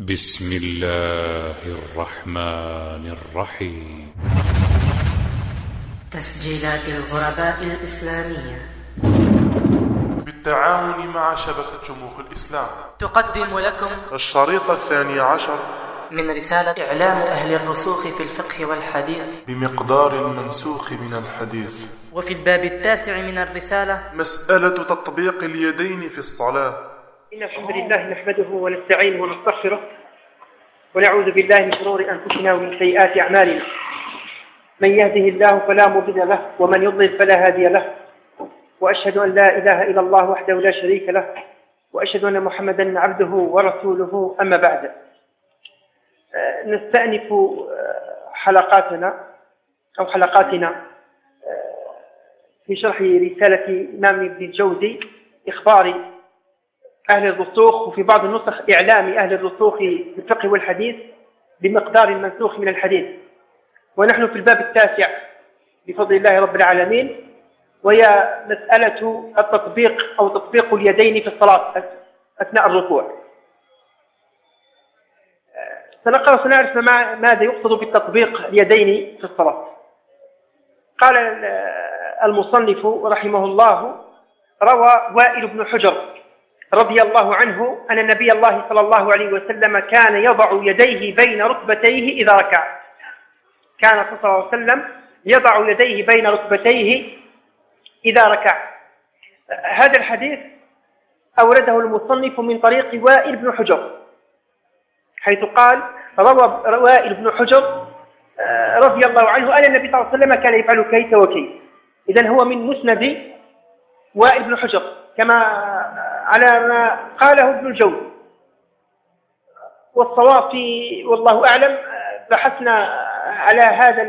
بسم الله الرحمن الرحيم. تسجيلات الغرباء الإسلامية. بالتعاون مع شبكة شموخ الإسلام. تقدم لكم الشريط الثاني عشر. من رسالة إعلام أهل الرسوخ في الفقه والحديث. بمقدار المنسوخ من الحديث. وفي الباب التاسع من الرسالة. مسألة تطبيق اليدين في الصلاة. إن الحمد لله نحمده ونستعينه ونستغفره ونعوذ بالله من شرور أنفسنا ومن سيئات أعمالنا. من يهده الله فلا مضل له ومن يضلل فلا هادي له. وأشهد أن لا إله إلا الله وحده لا شريك له. وأشهد أن محمدا عبده ورسوله. أما بعد نستأنف حلقاتنا أو حلقاتنا آه، في شرح رسالة إمام ابن الجوزي إخبار أهل الرسوخ وفي بعض النسخ إعلام أهل الرسوخ في الفقه والحديث بمقدار المنسوخ من الحديث. ونحن في الباب التاسع بفضل الله رب العالمين وهي مسألة التطبيق أو تطبيق اليدين في الصلاة أثناء الركوع. سنقرأ سنعرف ما ماذا يقصد بالتطبيق اليدين في الصلاة. قال المصنف رحمه الله روى وائل بن حجر رضي الله عنه أن النبي الله صلى الله عليه وسلم كان يضع يديه بين ركبتيه إذا ركع. كان صلى الله عليه وسلم يضع يديه بين ركبتيه إذا ركع. هذا الحديث أورده المصنف من طريق وائل بن حجر حيث قال روى وائل بن حجر آه، رضي الله عنه أن النبي صلى الله عليه وسلم كان يفعل كيف وكيف إذن هو من مسند وائل بن حجر كما على ما قاله ابن الجوزي والصواب في والله أعلم بحثنا على هذا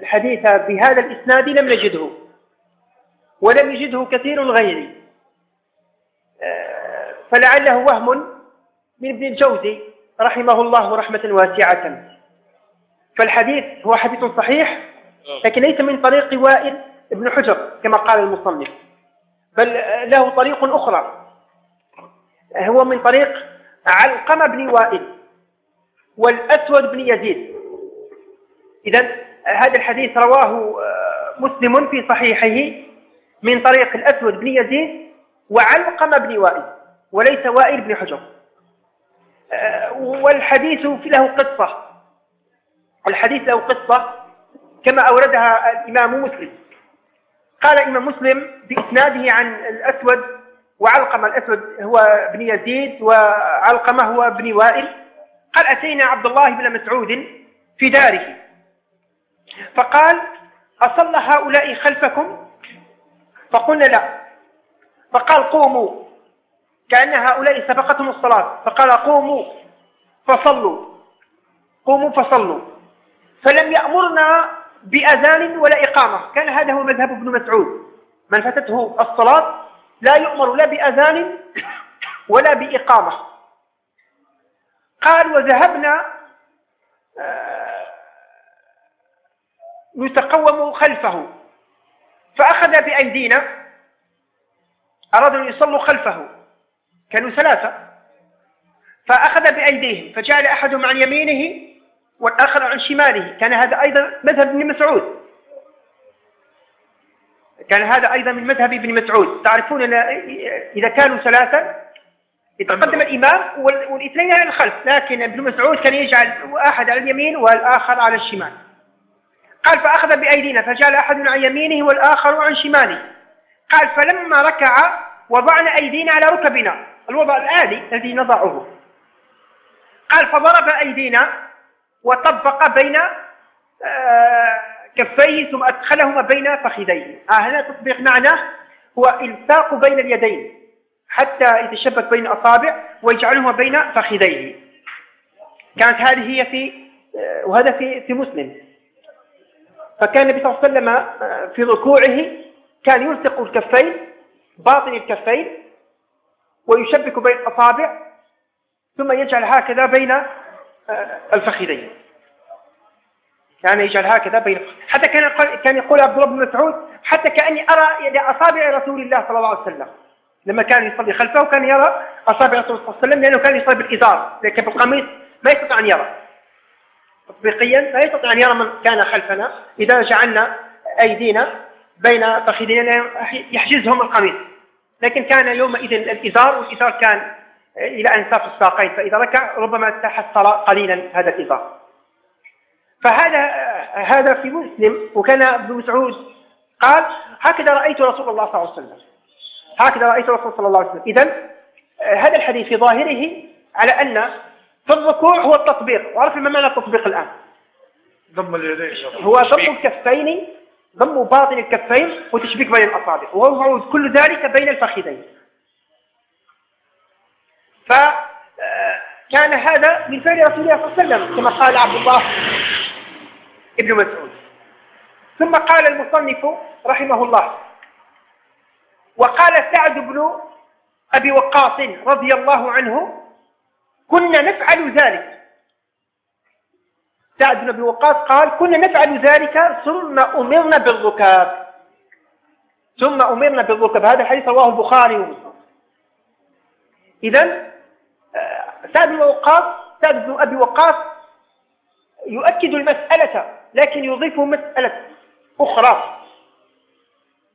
الحديث بهذا الإسناد لم نجده ولم يجده كثير غيري. فلعله وهم من ابن الجوزي رحمه الله رحمة واسعة. فالحديث هو حديث صحيح لكن ليس من طريق وائل ابن حجر كما قال المصنف بل له طريق أخرى. هو من طريق علقمة بن وائل والأسود بن يزيد. إذا هذا الحديث رواه آه، مسلم في صحيحه من طريق الأسود بن يزيد وعلقمة بن وائل وليس وائل بن حجر. آه، والحديث له قصة. الحديث له قصة كما أوردها الإمام مسلم. قال الإمام مسلم بإسناده عن الأسود وعلقمة الأسود هو بن يزيد وعلقمة هو بن وائل. قال أتينا عبد الله بن مسعود في داره. فقال أصلى هؤلاء خلفكم؟ فقلنا لا. فقال قوموا. كأن هؤلاء سبقتهم الصلاة. فقال قوموا فصلوا. قوموا فصلوا. فلم يأمرنا بأذان ولا إقامة. كان هذا هو مذهب ابن مسعود. من فاتته الصلاة لا يؤمر لا بأذان ولا بإقامة. قال وذهبنا آه، نتقوم خلفه. فأخذ بأيدينا أرادوا أن يصلوا خلفه كانوا ثلاثة. فأخذ بأيديهم فجعل أحدهم عن يمينه والآخر عن شماله. كان هذا أيضا مذهب ابن مسعود. كان هذا أيضا من مذهب ابن مسعود. تعرفون إذا كانوا ثلاثة يتقدم الإمام والاثنين على الخلف. لكن ابن مسعود كان يجعل واحد على اليمين والآخر على الشمال. قال فأخذ بأيدينا فجعل أحد عن يمينه والآخر عن شماله. قال فلما ركع وضعنا أيدينا على ركبنا. الوضع الآلي الذي نضعه. قال فضرب أيدينا وطبق بين آه كفيه ثم أدخلهما بين فخذيه. آه تطبيق معناه هو إلصاق بين اليدين حتى يتشبك بين الأصابع ويجعلهما بين فخذيه. كانت هذه هي في وهذا في في مسلم. فكان النبي صلى الله عليه وسلم آه، في ركوعه كان يلصق الكفين باطن الكفين ويشبك بين الأصابع ثم يجعل هكذا بين آه، الفخذين. كان يجعل هكذا بين حتى كان كان يقول عبد الله بن مسعود حتى كأني أرى يد أصابع رسول الله صلى الله عليه وسلم. لما كان يصلي خلفه كان يرى أصابع الرسول صلى الله عليه وسلم لأنه كان يصلي بالإزار لكن بالقميص ما يستطيع أن يرى. تطبيقيا لا يستطيع أن يرى من كان خلفنا إذا جعلنا أيدينا بين فخذنا يحجزهم القميص. لكن كان يومئذ الإزار والإزار كان إلى أنساف الساقين فإذا ركع ربما تحصل قليلا هذا الإزار. فهذا هذا في مسلم وكان ابن مسعود قال هكذا رأيت رسول الله صلى الله عليه وسلم. هكذا رأيت رسول صلى الله عليه وسلم. إذا هذا الحديث في ظاهره على أن في الركوع هو التطبيق. وعرف ما معنى التطبيق الآن؟ ضم اليدين. هو ضم الكفين ضم باطن الكفين وتشبيك بين الأصابع. وهو كل ذلك بين الفخذين. فكان هذا من فعل رسول الله صلى الله عليه وسلم كما قال عبد الله ابن مسعود. ثم قال المصنف رحمه الله وقال سعد بن أبي وقاص رضي الله عنه كنا نفعل ذلك. سعد بن أبي وقاص قال كنا نفعل ذلك ثم أمرنا بالركاب. ثم أمرنا بالركاب. هذا الحديث رواه البخاري ومسلم. إذا آه، سعد بن وقاص سعد بن أبي وقاص يؤكد المسألة لكن يضيف مسألة أخرى.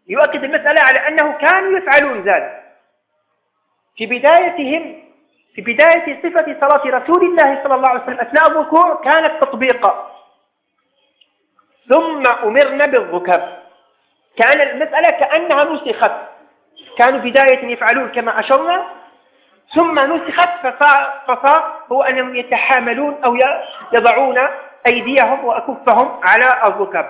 يؤكد المسألة على أنه كانوا يفعلون ذلك. في بدايتهم في بداية صفة صلاة رسول الله صلى الله عليه وسلم أثناء الركوع كانت تطبيقا ثم أمرنا بالركب كان المسألة كأنها نسخت. كانوا بداية يفعلون كما أشرنا. ثم نسخت فصار هو أنهم يتحاملون أو يضعون أيديهم وأكفهم على الركب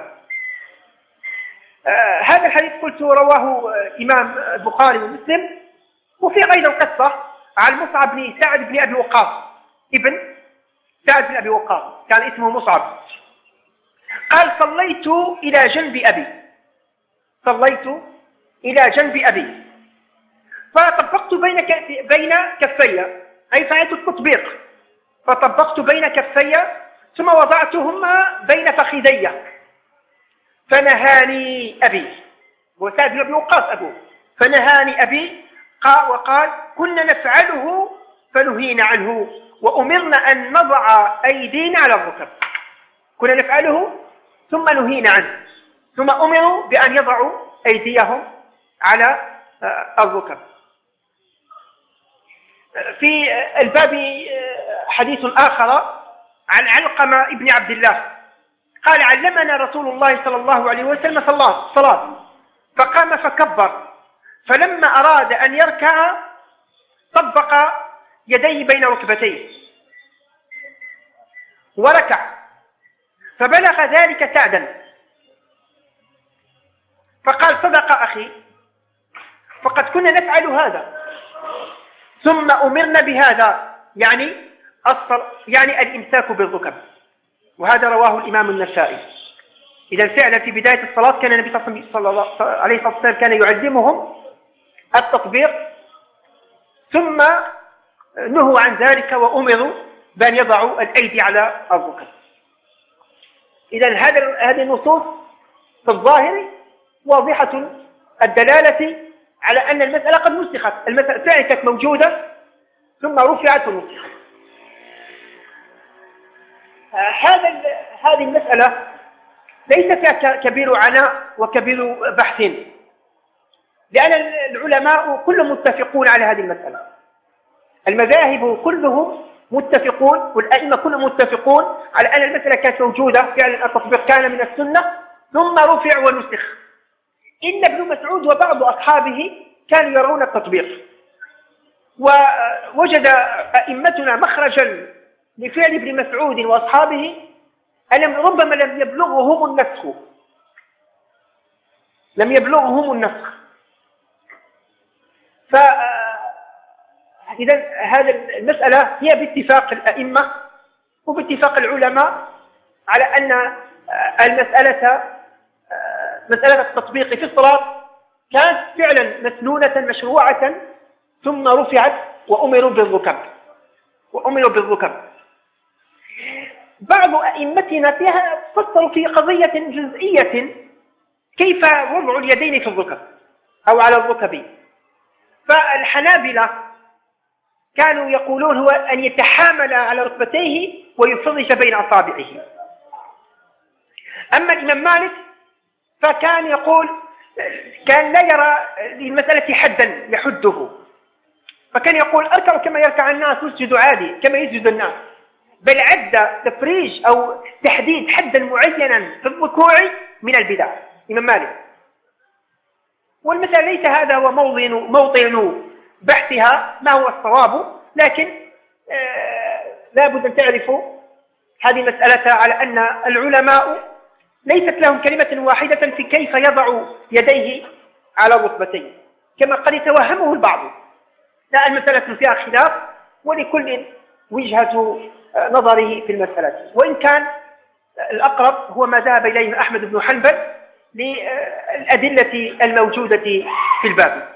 آه هذا الحديث قلت رواه إمام البخاري ومسلم. وفي أيضا قصة عن مصعب بن سعد بن أبي وقاص. ابن سعد بن أبي وقاص. كان اسمه مصعب. قال صليت إلى جنب أبي. صليت إلى جنب أبي. فطبقت بين بين كفي. أي فعلت التطبيق. فطبقت بين كفي ثم وضعتهما بين فخذي فنهاني أبي. وسعد بن أبي وقاص أبوه. فنهاني أبي. قال وقال كنا نفعله فنهينا عنه وأمرنا أن نضع أيدينا على الركب. كنا نفعله ثم نهينا عنه. ثم أمروا بأن يضعوا أيديهم على آه، الركب. في الباب آه، حديث آخر. عن علقمة ابن عبد الله. قال علمنا رسول الله صلى الله عليه وسلم صلاة صلاة. فقام فكبر. فلما أراد أن يركع طبق يديه بين ركبتيه. وركع. فبلغ ذلك سعدا. فقال صدق أخي فقد كنا نفعل هذا. ثم أمرنا بهذا. يعني الصل... يعني الإمساك بالركب. وهذا رواه الإمام النسائي. إذا فعلا في بداية الصلاة كان النبي صلى الله عليه وسلم كان يعلمهم التطبيق ثم نهوا عن ذلك وأمروا بأن يضعوا الأيدي على الركب. إذا هذا هذه النصوص في الظاهر واضحة الدلالة على أن المسألة قد نسخت. المسألة كانت موجودة ثم رفعت ونسخت. هذا هذه المسألة ليس كبير عناء وكبير بحث. لأن العلماء كلهم متفقون على هذه المسألة. المذاهب كلهم متفقون والأئمة كلهم متفقون على أن المسألة كانت موجودة فعلا التطبيق كان من السنة ثم رفع ونسخ. إن ابن مسعود وبعض أصحابه كانوا يرون التطبيق. ووجد أئمتنا مخرجا لفعل ابن مسعود وأصحابه ألم ربما لم يبلغهم النسخ. لم يبلغهم النسخ. ف إذا هذه المسألة هي باتفاق الأئمة وباتفاق العلماء على أن المسألة مسألة التطبيق في الصلاة كانت فعلا مسنونة مشروعة ثم رفعت وأمروا بالركب. وأمروا بالركب. بعض أئمتنا فيها فسروا في قضية جزئية. كيف وضع اليدين في الركب أو على الركب فالحنابلة كانوا يقولون هو أن يتحامل على ركبتيه ويفرج بين أصابعه. أما الإمام مالك فكان يقول كان لا يرى للمسألة حدا يحده. فكان يقول اركعوا كما يركع الناس واسجدوا عادي كما يسجد الناس. بل عد تفريج أو تحديد حدا معينا في الركوع من البدع. إمام مالك. والمسألة ليس هذا هو موطن موطن بحثها ما هو الصواب؟ لكن آه لا بد أن تعرفوا هذه المسألة على أن العلماء ليست لهم كلمة واحدة في كيف يضع يديه على ركبتيه. كما قد يتوهمه البعض. لا المسألة فيها خلاف ولكل وجهة نظره في المسألة. وإن كان الأقرب هو ما ذهب إليه أحمد بن حنبل للأدلة الموجودة في الباب.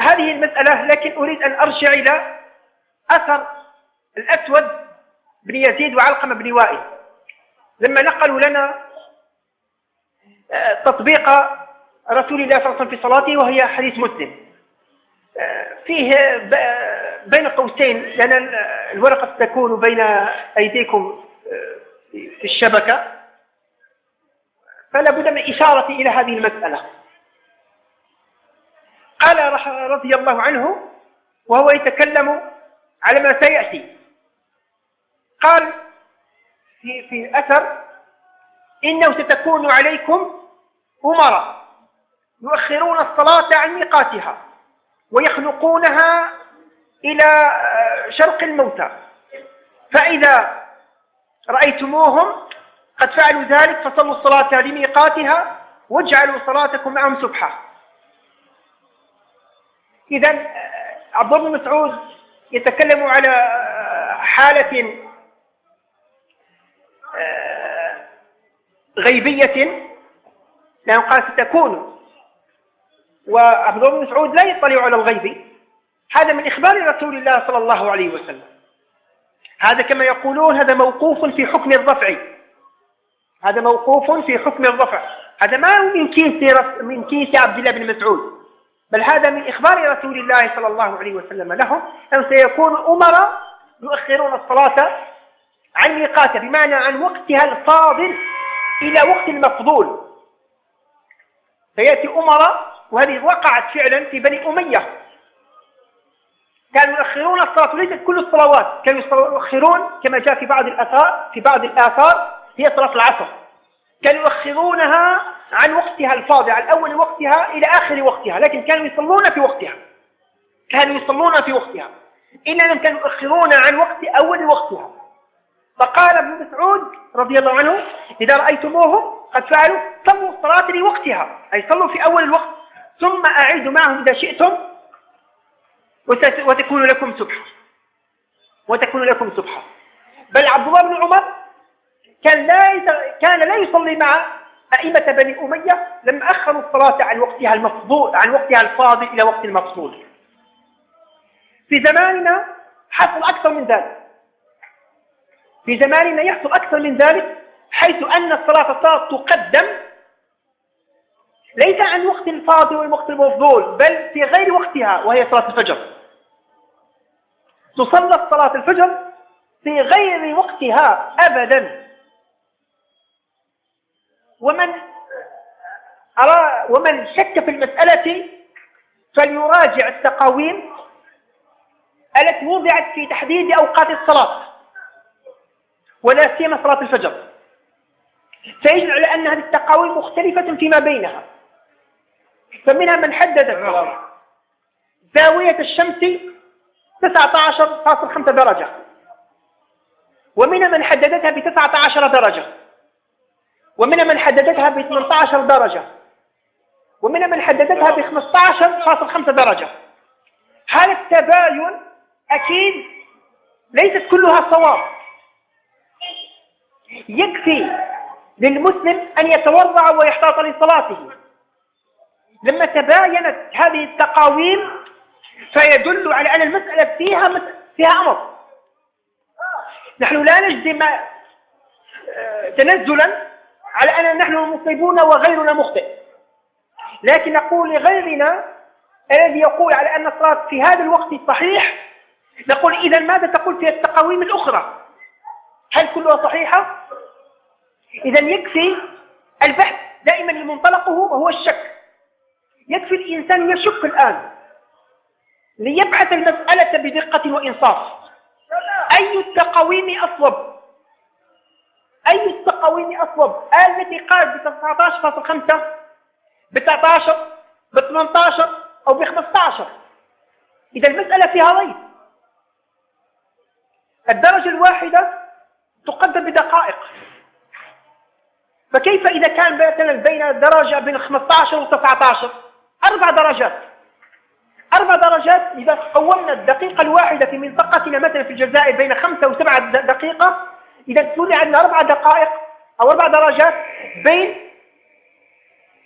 هذه المسألة لكن أريد أن أرجع إلى أثر الأسود بن يزيد وعلقمة بن وائل. لما نقلوا لنا تطبيق رسول الله صلى الله عليه وسلم في صلاته وهي حديث مسلم. فيه بين قوسين لأن الورقة تكون بين أيديكم في الشبكة. فلا بد من إشارة إلى هذه المسألة. قال رضي الله عنه وهو يتكلم على ما سيأتي. قال في في أثر إنه ستكون عليكم أمراء يؤخرون الصلاة عن ميقاتها ويخلقونها إلى شرق الموتى. فإذا رأيتموهم قد فعلوا ذلك فصلوا الصلاة لميقاتها واجعلوا صلاتكم معهم سبحة إذا عبد الله بن مسعود يتكلم على حالة غيبية لأنه قال ستكون وعبد الله بن مسعود لا يطلع على الغيب. هذا من إخبار رسول الله صلى الله عليه وسلم. هذا كما يقولون هذا موقوف في حكم الرفع. هذا موقوف في حكم الرفع. هذا ما من كيس من كيس عبد الله بن مسعود. بل هذا من إخبار رسول الله صلى الله عليه وسلم لهم أن سيكون أمراء يؤخرون الصلاة عن ميقاتها بمعنى عن وقتها الفاضل إلى وقت المفضول. فيأتي أمراء وهذه وقعت فعلا في بني أمية. كانوا يؤخرون الصلاة وليست كل الصلوات. كانوا يؤخرون كما جاء في بعض الآثار في بعض الآثار هي صلاة العصر. كانوا يؤخرونها عن وقتها الفاضل عن أول وقتها إلى آخر وقتها لكن كانوا يصلون في وقتها. كانوا يصلون في وقتها. إنهم كانوا يؤخرون عن وقت أول وقتها. فقال ابن مسعود رضي الله عنه إذا رأيتموهم قد فعلوا صلوا الصلاة لوقتها. أي صلوا في أول الوقت. ثم أعيدوا معهم إذا شئتم. وتكون لكم سبحة. وتكون لكم سبحة. بل عبد الله بن عمر كان لا كان لا يصلي مع أئمة بني أمية لما أخروا الصلاة عن وقتها المفضول عن وقتها الفاضل إلى وقت المفضول في زماننا حصل أكثر من ذلك. في زماننا يحصل أكثر من ذلك حيث أن الصلاة صارت تقدم ليس عن وقت الفاضل والوقت المفضول بل في غير وقتها وهي صلاة الفجر. تصلى صلاة الفجر في غير وقتها أبدا. ومن أرى ومن شك في المسألة فليراجع التقاويم التي وضعت في تحديد أوقات الصلاة ولا سيما صلاة الفجر. سيجد على أن هذه التقاويم مختلفة فيما بينها. فمنها من حدد زاوية الشمس 19.5 درجة. ومنها من حددتها ب 19 درجة. ومنها من حددتها ب 18 درجة. ومنها من حددتها ب 15.5 درجة. هذا التباين أكيد ليست كلها صواب. يكفي للمسلم أن يتوضع ويحتاط لصلاته. لما تباينت هذه التقاويم فيدل على أن المسألة فيها فيها أمر. نحن لا نجزم آه، تنزلا على أن نحن مصيبون وغيرنا مخطئ. لكن نقول لغيرنا الذي يقول على أن الصلاة في هذا الوقت صحيح نقول إذا ماذا تقول في التقاويم الأخرى؟ هل كلها صحيحة؟ إذا يكفي البحث دائما منطلقه وهو الشك. يكفي الإنسان يشك الآن. ليبحث المسألة بدقة وإنصاف. أي التقويم أصوب؟ أي التقويم أصوب؟ التي قال ب 19.5 ب 19 ب 18 أو ب 15 إذا المسألة فيها ريب. الدرجة الواحدة تقدر بدقائق. فكيف إذا كان مثلا بين درجة بين 15 و 19 أربع درجات. أربع درجات. إذا قومنا الدقيقة الواحدة في منطقتنا مثلا في الجزائر بين خمسة وسبعة دقيقة إذا تكون عندنا أربع دقائق أو أربع درجات بين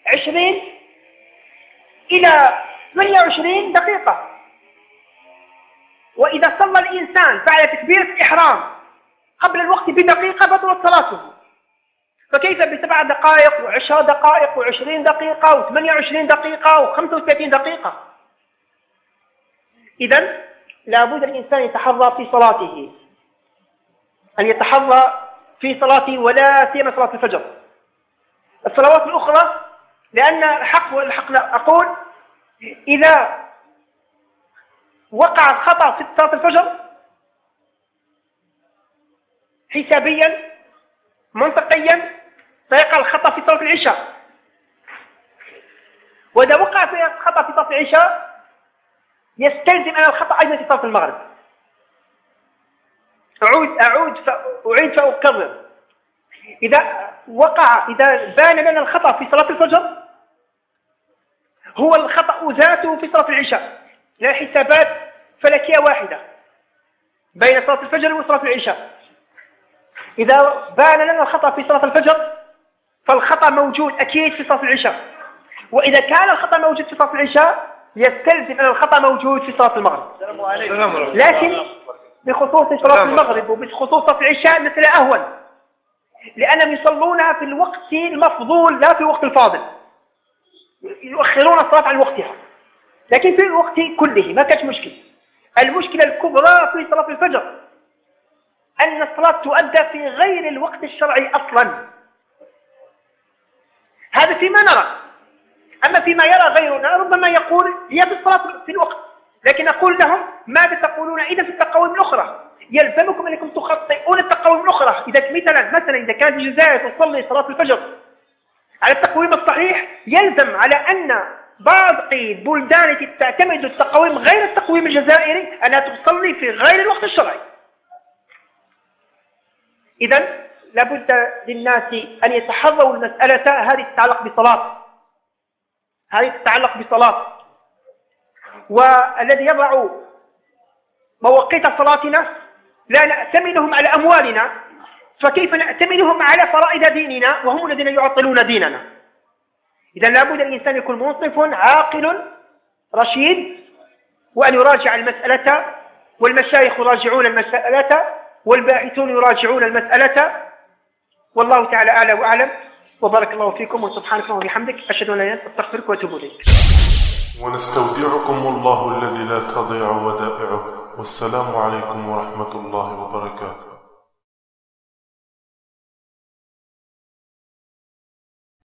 عشرين إلى 28 دقيقة. وإذا صلى الإنسان فعل تكبيرة إحرام قبل الوقت بدقيقة بطلت صلاته. فكيف بسبع دقائق وعشر دقائق وعشرين دقيقة وثمانية وعشرين دقيقة وخمسة وثلاثين دقيقة؟ إذا لابد الإنسان يتحرى في صلاته. أن يتحرى في صلاته ولا سيما صلاة الفجر. الصلوات الأخرى لأن الحق والحق أقول إذا وقع الخطأ في صلاة الفجر حسابيا منطقيا فيقع الخطأ في صلاة العشاء. وإذا وقع الخطأ في صلاة العشاء يستلزم أن الخطأ أيضا في صلاة المغرب. أعود أعود فأعيد فأكرر. إذا وقع إذا بان لنا الخطأ في صلاة الفجر هو الخطأ ذاته في صلاة العشاء لا حسابات فلكية واحدة بين صلاة الفجر وصلاة العشاء. إذا بان لنا الخطأ في صلاة الفجر فالخطأ موجود أكيد في صلاة العشاء. وإذا كان الخطأ موجود في صلاة العشاء يستلزم أن الخطأ موجود في صلاة المغرب. لكن بخصوص صلاة المغرب وبخصوص صلاة العشاء مثل أهون لأنهم يصلونها في الوقت المفضول لا في الوقت الفاضل. يؤخرون الصلاة عن وقتها. لكن في الوقت كله ما كانت مشكلة المشكلة الكبرى في صلاة الفجر. أن الصلاة تؤدى في غير الوقت الشرعي أصلا. هذا فيما نرى. أما فيما يرى غيرنا ربما يقول هي في الصلاة في الوقت. لكن أقول لهم ماذا تقولون إذا في التقاوم الأخرى؟ يلزمكم أنكم تخطئون التقاوم الأخرى. إذا مثلا مثلا إذا كانت الجزائر تصلي صلاة الفجر. على التقويم الصحيح يلزم على أن باقي البلدان التي تعتمد التقويم غير التقويم الجزائري أنها تصلي في غير الوقت الشرعي. إذا لابد للناس أن يتحروا المسألة هذه تتعلق بصلاة. هذه تتعلق بصلاة. والذي يضع مواقيت صلاتنا لا نأتمنهم على أموالنا فكيف نأتمنهم على فرائض ديننا؟ وهم الذين يعطلون ديننا. إذا لابد الإنسان يكون منصف عاقل رشيد وأن يراجع المسألة والمشايخ يراجعون المسألة والباحثون يراجعون المسألة. والله تعالى أعلى وأعلم. وبارك الله فيكم وسبحانك اللهم وبحمدك أشهد أن لا إله إلا أنت أستغفرك وأتوب إليك. ونستودعكم الله الذي لا تضيع ودائعه والسلام عليكم ورحمة الله وبركاته.